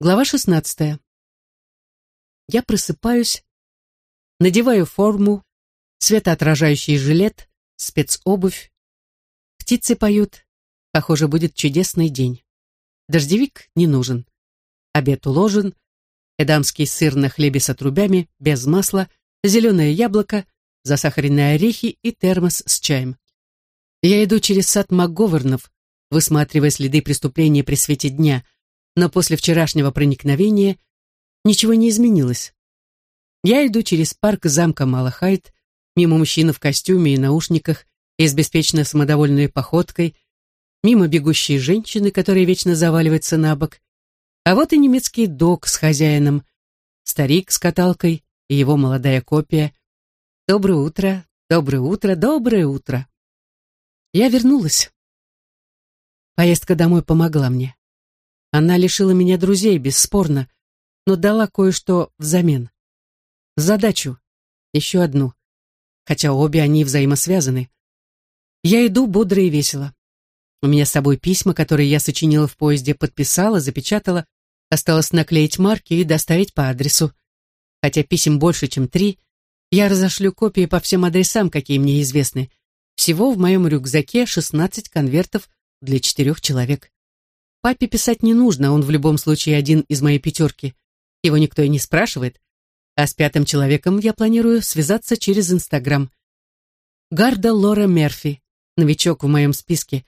Глава шестнадцатая. Я просыпаюсь, надеваю форму, светоотражающий жилет, спецобувь. Птицы поют. Похоже, будет чудесный день. Дождевик не нужен. Обед уложен. Эдамский сыр на хлебе с отрубями, без масла, зеленое яблоко, засахаренные орехи и термос с чаем. Я иду через сад МакГовернов, высматривая следы преступления при свете дня — но после вчерашнего проникновения ничего не изменилось. Я иду через парк замка Малахайт, мимо мужчины в костюме и наушниках и с беспечно самодовольной походкой, мимо бегущей женщины, которая вечно заваливается на бок, а вот и немецкий док с хозяином, старик с каталкой и его молодая копия. Доброе утро, доброе утро, доброе утро. Я вернулась. Поездка домой помогла мне. Она лишила меня друзей, бесспорно, но дала кое-что взамен. Задачу. Еще одну. Хотя обе они взаимосвязаны. Я иду бодро и весело. У меня с собой письма, которые я сочинила в поезде, подписала, запечатала, осталось наклеить марки и доставить по адресу. Хотя писем больше, чем три, я разошлю копии по всем адресам, какие мне известны. Всего в моем рюкзаке 16 конвертов для четырех человек. Папе писать не нужно, он в любом случае один из моей пятерки. Его никто и не спрашивает. А с пятым человеком я планирую связаться через Инстаграм. Гарда Лора Мерфи, новичок в моем списке,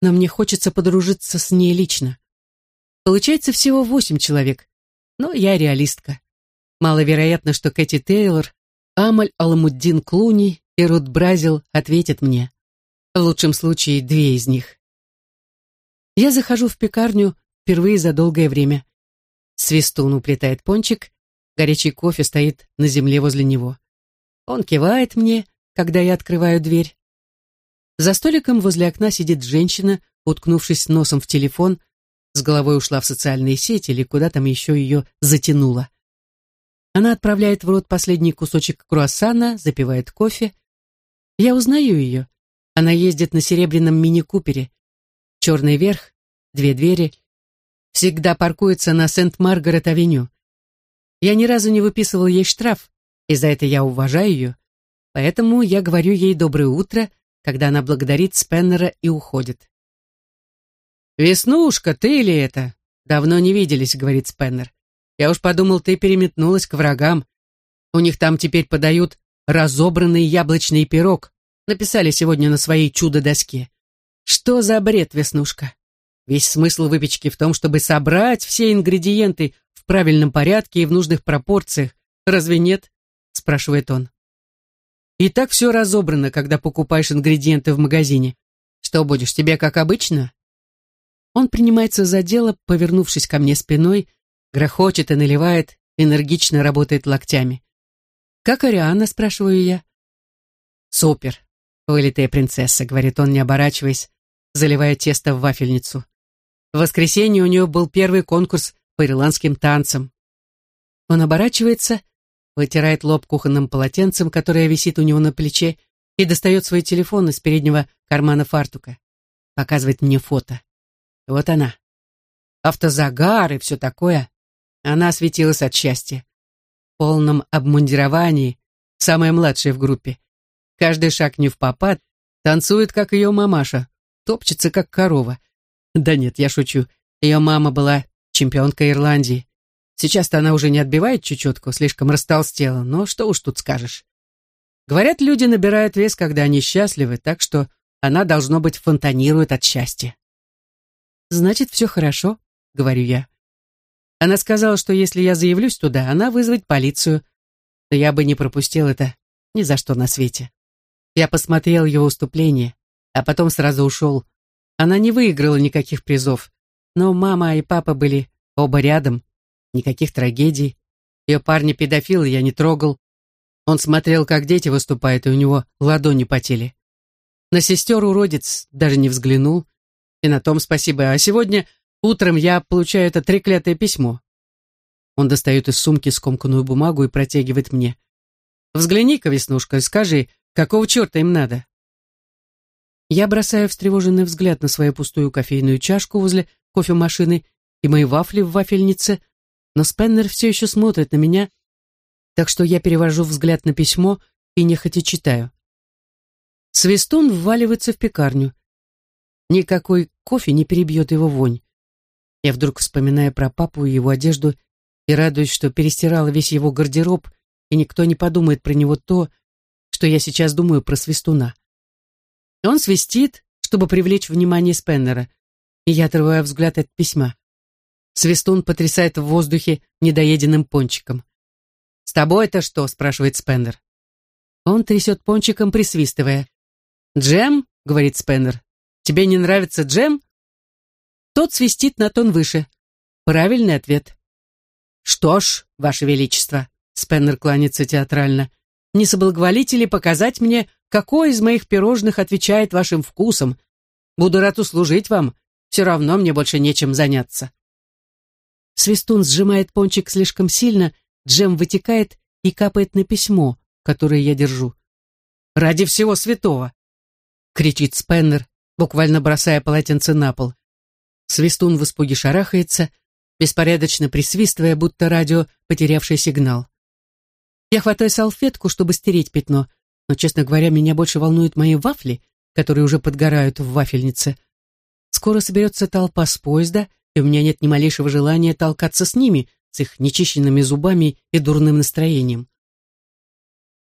но мне хочется подружиться с ней лично. Получается всего восемь человек, но я реалистка. Маловероятно, что Кэти Тейлор, Амаль Аламуддин Клуни и Рут Бразил ответят мне. В лучшем случае две из них. Я захожу в пекарню впервые за долгое время. Свистун уплетает пончик, горячий кофе стоит на земле возле него. Он кивает мне, когда я открываю дверь. За столиком возле окна сидит женщина, уткнувшись носом в телефон, с головой ушла в социальные сети или куда там еще ее затянуло. Она отправляет в рот последний кусочек круассана, запивает кофе. Я узнаю ее. Она ездит на серебряном мини-купере черный верх, две двери, всегда паркуется на Сент-Маргарет-авеню. Я ни разу не выписывал ей штраф, и за это я уважаю ее, поэтому я говорю ей «доброе утро», когда она благодарит Спеннера и уходит. «Веснушка, ты ли это?» «Давно не виделись», — говорит Спеннер. «Я уж подумал, ты переметнулась к врагам. У них там теперь подают разобранный яблочный пирог. Написали сегодня на своей чудо-доске. Что за бред, Веснушка? Весь смысл выпечки в том, чтобы собрать все ингредиенты в правильном порядке и в нужных пропорциях. Разве нет? Спрашивает он. И так все разобрано, когда покупаешь ингредиенты в магазине. Что будешь, тебе как обычно? Он принимается за дело, повернувшись ко мне спиной, грохочет и наливает, энергично работает локтями. «Как Ариана?» — спрашиваю я. «Супер. «Вылитая принцесса», — говорит он, не оборачиваясь, заливая тесто в вафельницу. В воскресенье у нее был первый конкурс по ирландским танцам. Он оборачивается, вытирает лоб кухонным полотенцем, которое висит у него на плече, и достает свой телефон из переднего кармана фартука. Показывает мне фото. Вот она. Автозагар и все такое. Она светилась от счастья. В полном обмундировании, самая младшая в группе. Каждый шаг не в попад, танцует, как ее мамаша, топчется, как корова. Да нет, я шучу. Ее мама была чемпионкой Ирландии. Сейчас-то она уже не отбивает чечетку, слишком растолстела, но что уж тут скажешь. Говорят, люди набирают вес, когда они счастливы, так что она, должно быть, фонтанирует от счастья. «Значит, все хорошо», — говорю я. Она сказала, что если я заявлюсь туда, она вызовет полицию. Но я бы не пропустил это ни за что на свете. Я посмотрел его выступление, а потом сразу ушел. Она не выиграла никаких призов, но мама и папа были оба рядом. Никаких трагедий. Ее парня педофила я не трогал. Он смотрел, как дети выступают, и у него ладони потели. На сестер уродец даже не взглянул. И на том спасибо. А сегодня утром я получаю это треклятое письмо. Он достает из сумки скомканную бумагу и протягивает мне. «Взгляни-ка, Веснушка, и скажи, Какого черта им надо? Я бросаю встревоженный взгляд на свою пустую кофейную чашку возле кофемашины и мои вафли в вафельнице, но Спеннер все еще смотрит на меня, так что я перевожу взгляд на письмо и нехотя читаю. Свистун вваливается в пекарню. Никакой кофе не перебьет его вонь. Я вдруг вспоминаю про папу и его одежду и радуюсь, что перестирала весь его гардероб, и никто не подумает про него то, что я сейчас думаю про свистуна. Он свистит, чтобы привлечь внимание Спеннера, и я отрываю взгляд от письма. Свистун потрясает в воздухе недоеденным пончиком. «С тобой это что?» — спрашивает Спеннер. Он трясет пончиком, присвистывая. «Джем?» — говорит Спеннер. «Тебе не нравится джем?» Тот свистит на тон выше. Правильный ответ. «Что ж, Ваше Величество», — Спеннер кланяется театрально, «не соблаговолите ли показать мне, какой из моих пирожных отвечает вашим вкусам? Буду рад услужить вам, все равно мне больше нечем заняться». Свистун сжимает пончик слишком сильно, джем вытекает и капает на письмо, которое я держу. «Ради всего святого!» — кричит Спеннер, буквально бросая полотенце на пол. Свистун в испуге шарахается, беспорядочно присвистывая, будто радио, потерявший сигнал. Я хватаю салфетку, чтобы стереть пятно, но, честно говоря, меня больше волнуют мои вафли, которые уже подгорают в вафельнице. Скоро соберется толпа с поезда, и у меня нет ни малейшего желания толкаться с ними, с их нечищенными зубами и дурным настроением.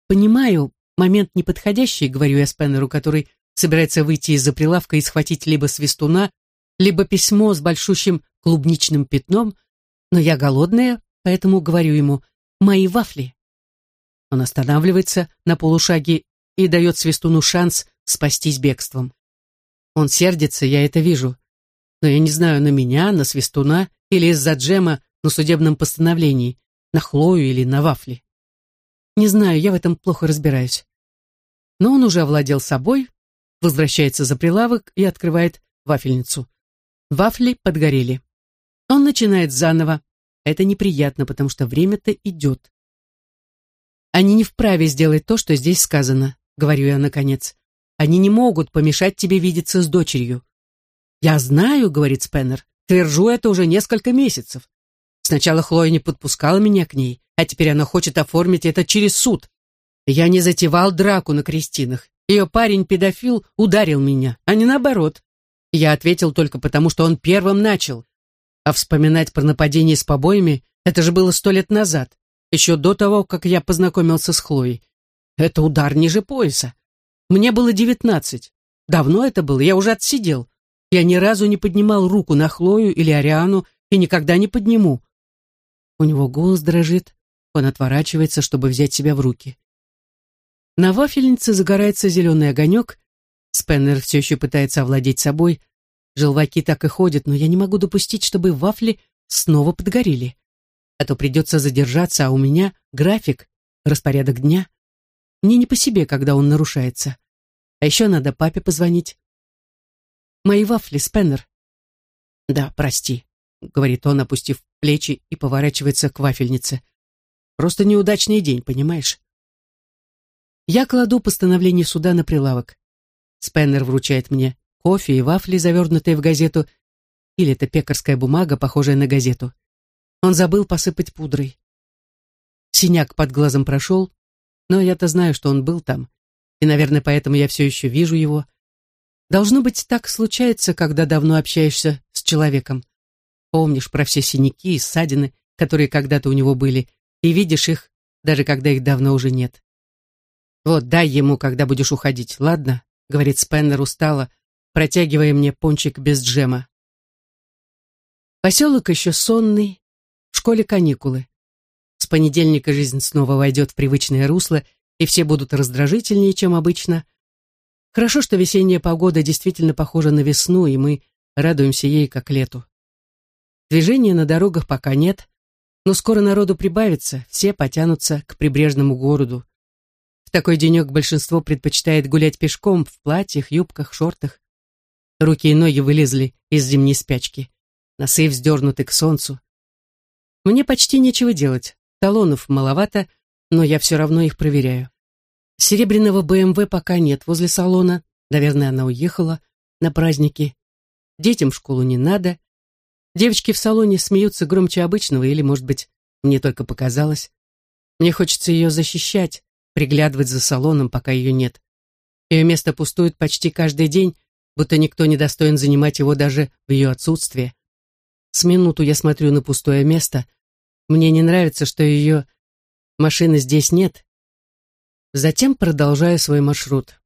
Понимаю, момент неподходящий, говорю я Спеннеру, который собирается выйти из-за прилавка и схватить либо свистуна, либо письмо с большущим клубничным пятном, но я голодная, поэтому говорю ему «мои вафли». Он останавливается на полушаге и дает свистуну шанс спастись бегством. Он сердится, я это вижу, но я не знаю, на меня, на свистуна или из-за джема на судебном постановлении, на Хлою или на вафли. Не знаю, я в этом плохо разбираюсь. Но он уже овладел собой, возвращается за прилавок и открывает вафельницу. Вафли подгорели. Он начинает заново. Это неприятно, потому что время-то идет. Они не вправе сделать то, что здесь сказано, говорю я наконец. Они не могут помешать тебе видеться с дочерью. Я знаю, говорит Спеннер, твержу это уже несколько месяцев. Сначала Хлоя не подпускала меня к ней, а теперь она хочет оформить это через суд. Я не затевал драку на крестинах. Ее парень-педофил ударил меня, а не наоборот. Я ответил только потому, что он первым начал. А вспоминать про нападение с побоями — это же было сто лет назад, еще до того, как я познакомился с Хлоей. Это удар ниже пояса. Мне было девятнадцать. Давно это было, я уже отсидел. Я ни разу не поднимал руку на Хлою или Ариану и никогда не подниму. У него голос дрожит, он отворачивается, чтобы взять себя в руки. На вафельнице загорается зеленый огонек. Спеннер все еще пытается овладеть собой. Желваки так и ходят, но я не могу допустить, чтобы вафли снова подгорели. А то придется задержаться, а у меня график, распорядок дня. Мне не по себе, когда он нарушается. А еще надо папе позвонить. Мои вафли, Спеннер. Да, прости. — говорит он, опустив плечи и поворачивается к вафельнице. «Просто неудачный день, понимаешь?» Я кладу постановление суда на прилавок. Спеннер вручает мне кофе и вафли, завернутые в газету, или это пекарская бумага, похожая на газету. Он забыл посыпать пудрой. Синяк под глазом прошел, но я-то знаю, что он был там, и, наверное, поэтому я все еще вижу его. Должно быть, так случается, когда давно общаешься с человеком. Помнишь про все синяки и ссадины, которые когда-то у него были, и видишь их, даже когда их давно уже нет. «Вот, дай ему, когда будешь уходить, ладно?» — говорит Спеннер устало, протягивая мне пончик без джема. Поселок еще сонный, школе каникулы. С понедельника жизнь снова войдет в привычное русло, и все будут раздражительнее, чем обычно. Хорошо, что весенняя погода действительно похожа на весну, и мы радуемся ей, как лету. Движения на дорогах пока нет, но скоро народу прибавится, все потянутся к прибрежному городу. В такой денек большинство предпочитает гулять пешком в платьях, юбках, шортах. Руки и ноги вылезли из зимней спячки, носы вздернуты к солнцу. Мне почти нечего делать, талонов маловато, но я все равно их проверяю. Серебряного БМВ пока нет возле салона, наверное, она уехала на праздники. Детям в школу не надо, Девочки в салоне смеются громче обычного, или, может быть, мне только показалось. Мне хочется ее защищать, приглядывать за салоном, пока ее нет. Ее место пустует почти каждый день, будто никто не достоин занимать его даже в ее отсутствие. С минуту я смотрю на пустое место. Мне не нравится, что ее машины здесь нет. Затем продолжаю свой маршрут.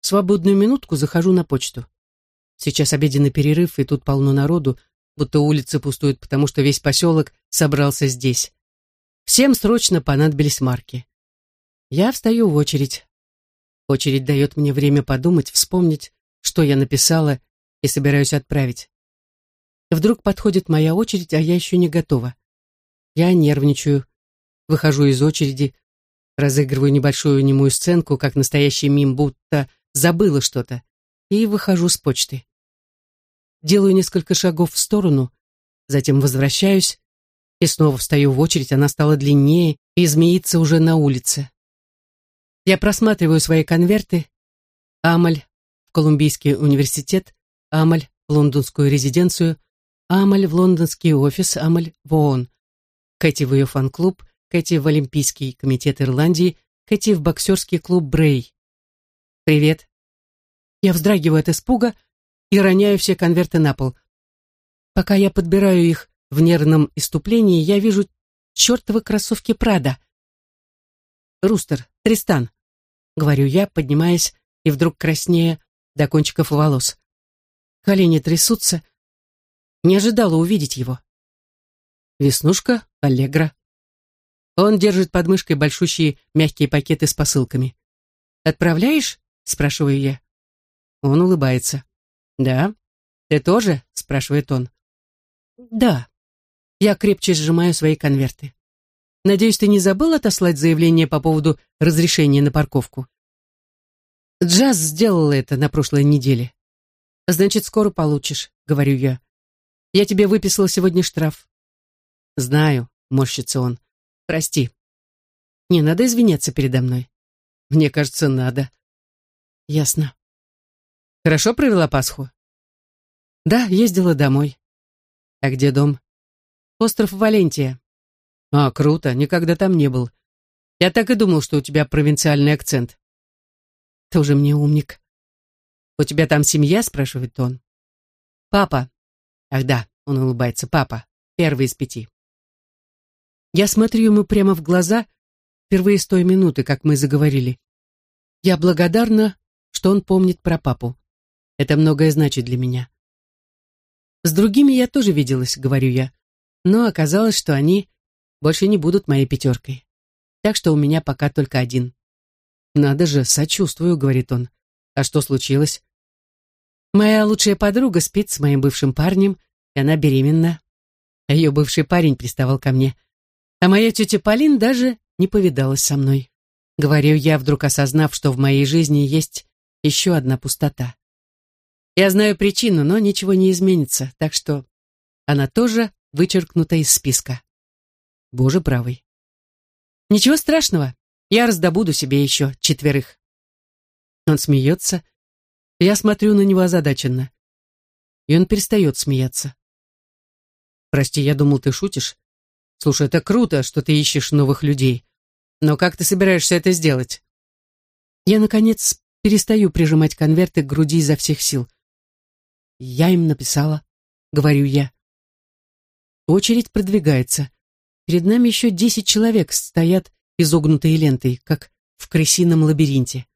В свободную минутку захожу на почту. Сейчас обеденный перерыв, и тут полно народу, будто улицы пустуют, потому что весь поселок собрался здесь. Всем срочно понадобились марки. Я встаю в очередь. Очередь дает мне время подумать, вспомнить, что я написала и собираюсь отправить. Вдруг подходит моя очередь, а я еще не готова. Я нервничаю, выхожу из очереди, разыгрываю небольшую немую сценку, как настоящий мим, будто забыла что-то, и выхожу с почты. Делаю несколько шагов в сторону, затем возвращаюсь и снова встаю в очередь, она стала длиннее и змеится уже на улице. Я просматриваю свои конверты. Амаль в Колумбийский университет, Амаль лондонскую резиденцию, Амаль в лондонский офис, Амаль в ООН, Кэти в ее фан-клуб, Кэти в Олимпийский комитет Ирландии, Кэти в боксерский клуб Брей. «Привет». Я вздрагиваю от испуга и роняю все конверты на пол. Пока я подбираю их в нервном иступлении, я вижу чертовы кроссовки Прада. «Рустер, Тристан», — говорю я, поднимаясь и вдруг краснея до кончиков волос. Колени трясутся. Не ожидала увидеть его. Веснушка, Аллегра. Он держит под мышкой большущие мягкие пакеты с посылками. «Отправляешь?» — спрашиваю я. Он улыбается. «Да? Ты тоже?» — спрашивает он. «Да». Я крепче сжимаю свои конверты. «Надеюсь, ты не забыл отослать заявление по поводу разрешения на парковку?» Джаз сделала это на прошлой неделе. «Значит, скоро получишь», — говорю я. «Я тебе выписала сегодня штраф». «Знаю», — морщится он. «Прости. Не надо извиняться передо мной». «Мне кажется, надо». «Ясно». Хорошо провела Пасху? Да, ездила домой. А где дом? Остров Валентия. А, круто, никогда там не был. Я так и думал, что у тебя провинциальный акцент. Тоже мне умник. У тебя там семья, спрашивает он. Папа. Ах да, он улыбается. Папа. Первый из пяти. Я смотрю ему прямо в глаза, впервые с той минуты, как мы заговорили. Я благодарна, что он помнит про папу. Это многое значит для меня. С другими я тоже виделась, говорю я, но оказалось, что они больше не будут моей пятеркой. Так что у меня пока только один. Надо же, сочувствую, говорит он. А что случилось? Моя лучшая подруга спит с моим бывшим парнем, и она беременна. Ее бывший парень приставал ко мне. А моя тетя Полин даже не повидалась со мной. Говорю я, вдруг осознав, что в моей жизни есть еще одна пустота. Я знаю причину, но ничего не изменится, так что она тоже вычеркнута из списка. Боже правый. Ничего страшного, я раздобуду себе еще четверых. Он смеется. Я смотрю на него озадаченно. И он перестает смеяться. Прости, я думал, ты шутишь. Слушай, это круто, что ты ищешь новых людей. Но как ты собираешься это сделать? Я, наконец, перестаю прижимать конверты к груди изо всех сил. Я им написала, говорю я. Очередь продвигается. Перед нами еще десять человек стоят изогнутые лентой, как в крысином лабиринте.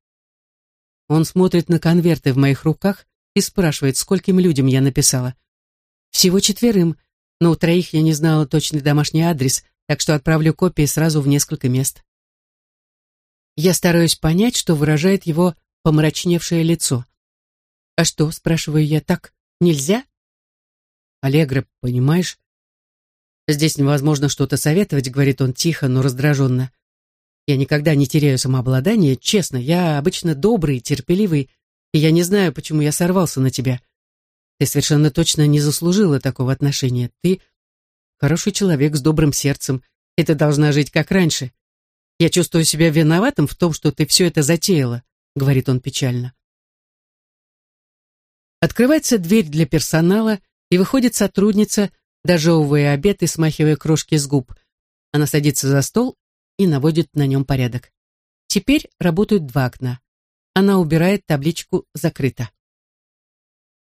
Он смотрит на конверты в моих руках и спрашивает, скольким людям я написала. Всего четверым, но у троих я не знала точный домашний адрес, так что отправлю копии сразу в несколько мест. Я стараюсь понять, что выражает его помрачневшее лицо. «А что?» — спрашиваю я. «Так нельзя?» «Аллегра, понимаешь?» «Здесь невозможно что-то советовать», — говорит он тихо, но раздраженно. «Я никогда не теряю самообладание, честно. Я обычно добрый, терпеливый, и я не знаю, почему я сорвался на тебя. Ты совершенно точно не заслужила такого отношения. Ты хороший человек с добрым сердцем, и ты должна жить как раньше. Я чувствую себя виноватым в том, что ты все это затеяла», — говорит он печально. Открывается дверь для персонала, И выходит сотрудница, дожевывая обед и смахивая крошки с губ. Она садится за стол и наводит на нем порядок. Теперь работают два окна. Она убирает табличку «Закрыто».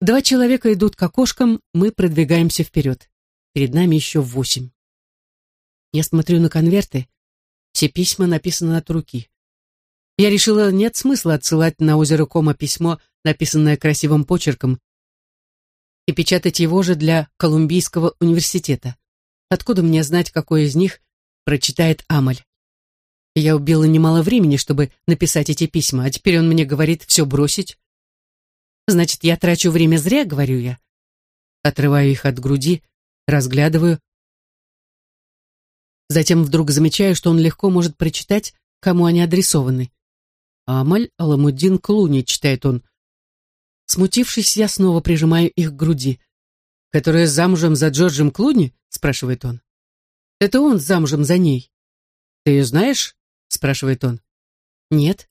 Два человека идут к окошкам, мы продвигаемся вперед. Перед нами еще восемь. Я смотрю на конверты. Все письма написаны от руки. Я решила, нет смысла отсылать на озеро Кома письмо, написанное красивым почерком, и печатать его же для Колумбийского университета. Откуда мне знать, какой из них прочитает Амаль? Я убила немало времени, чтобы написать эти письма, а теперь он мне говорит все бросить. Значит, я трачу время зря, говорю я. Отрываю их от груди, разглядываю. Затем вдруг замечаю, что он легко может прочитать, кому они адресованы. «Амаль Аламуддин Клуни», — читает он. Смутившись, я снова прижимаю их к груди. «Которая замужем за Джорджем Клуни?» — спрашивает он. «Это он замужем за ней». «Ты ее знаешь?» — спрашивает он. «Нет».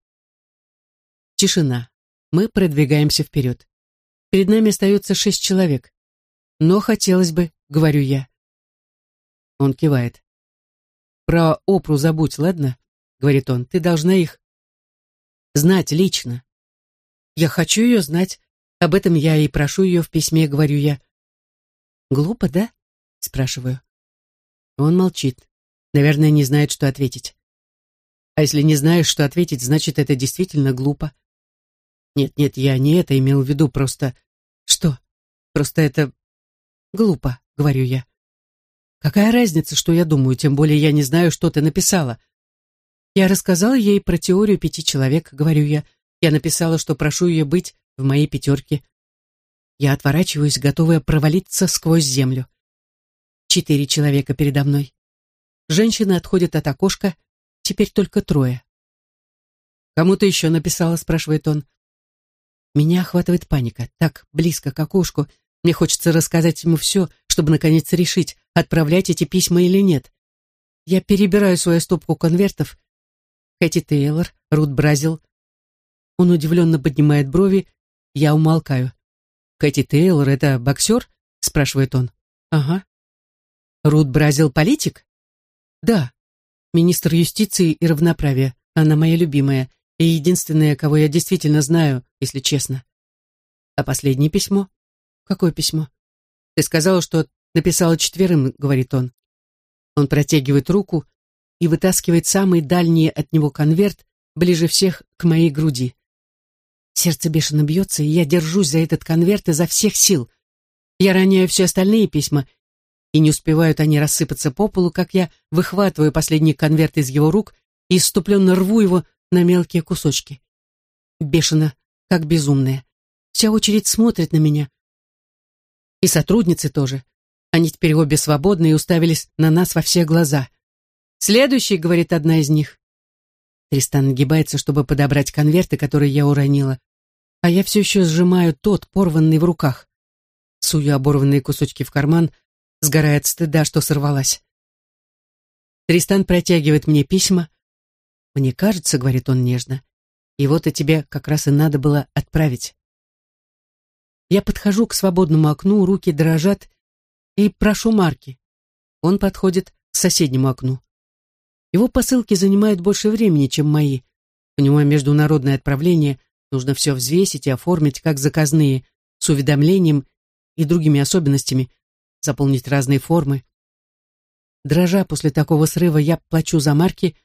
Тишина. Мы продвигаемся вперед. Перед нами остается шесть человек. Но хотелось бы, говорю я. Он кивает. Про Опру забудь, ладно? Говорит он. Ты должна их знать лично. Я хочу ее знать. Об этом я и прошу ее в письме, говорю я. Глупо, да? Спрашиваю. Он молчит. Наверное, не знает, что ответить. А если не знаешь, что ответить, значит, это действительно глупо. Нет, нет, я не это имел в виду, просто... Что? Просто это... Глупо, говорю я. Какая разница, что я думаю, тем более я не знаю, что ты написала. Я рассказала ей про теорию пяти человек, говорю я. Я написала, что прошу ее быть в моей пятерке. Я отворачиваюсь, готовая провалиться сквозь землю. Четыре человека передо мной. Женщины отходят от окошка, теперь только трое. «Кому ты еще написала?» — спрашивает он. Меня охватывает паника. Так близко к окошку. Мне хочется рассказать ему все, чтобы наконец решить, отправлять эти письма или нет. Я перебираю свою стопку конвертов. Кэти Тейлор, Рут Бразил. Он удивленно поднимает брови. Я умолкаю. «Кэти Тейлор — это боксер?» — спрашивает он. «Ага». «Рут Бразил — политик?» «Да. Министр юстиции и равноправия. Она моя любимая и единственная, кого я действительно знаю, если честно. А последнее письмо? Какое письмо? Ты сказала, что написала четверым, говорит он. Он протягивает руку и вытаскивает самый дальний от него конверт, ближе всех к моей груди. Сердце бешено бьется, и я держусь за этот конверт изо всех сил. Я роняю все остальные письма, и не успевают они рассыпаться по полу, как я выхватываю последний конверт из его рук и иступленно рву его на мелкие кусочки. Бешено, как безумная. Вся очередь смотрит на меня. И сотрудницы тоже. Они теперь обе свободны и уставились на нас во все глаза. «Следующий», — говорит одна из них. Тристан нагибается, чтобы подобрать конверты, которые я уронила, а я все еще сжимаю тот, порванный в руках. Сую оборванные кусочки в карман, сгорая от стыда, что сорвалась. Тристан протягивает мне письма, «Мне кажется, — говорит он нежно, — и тебе как раз и надо было отправить». Я подхожу к свободному окну, руки дрожат, и прошу Марки. Он подходит к соседнему окну. Его посылки занимают больше времени, чем мои. У него международное отправление, нужно все взвесить и оформить, как заказные, с уведомлением и другими особенностями, заполнить разные формы. Дрожа после такого срыва, я плачу за марки,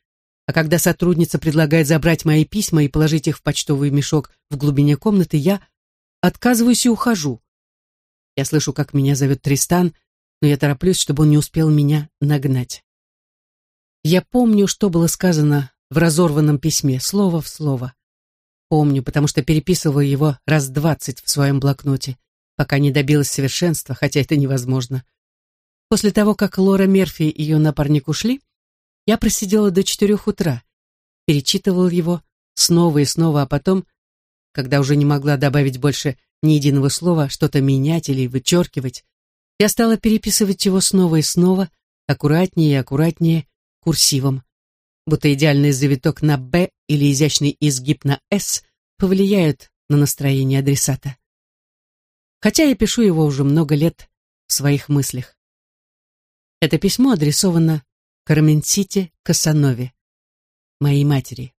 а когда сотрудница предлагает забрать мои письма и положить их в почтовый мешок в глубине комнаты, я отказываюсь и ухожу. Я слышу, как меня зовет Тристан, но я тороплюсь, чтобы он не успел меня нагнать. Я помню, что было сказано в разорванном письме, слово в слово. Помню, потому что переписываю его раз двадцать в своем блокноте, пока не добилась совершенства, хотя это невозможно. После того, как Лора Мерфи и ее напарник ушли, я просидела до четырех утра, перечитывала его снова и снова, а потом, когда уже не могла добавить больше ни единого слова, что-то менять или вычеркивать, я стала переписывать его снова и снова, аккуратнее и аккуратнее, курсивом, будто идеальный завиток на «Б» или изящный изгиб на «С» повлияют на настроение адресата. Хотя я пишу его уже много лет в своих мыслях. Это письмо адресовано Карменсите Касанове, моей матери.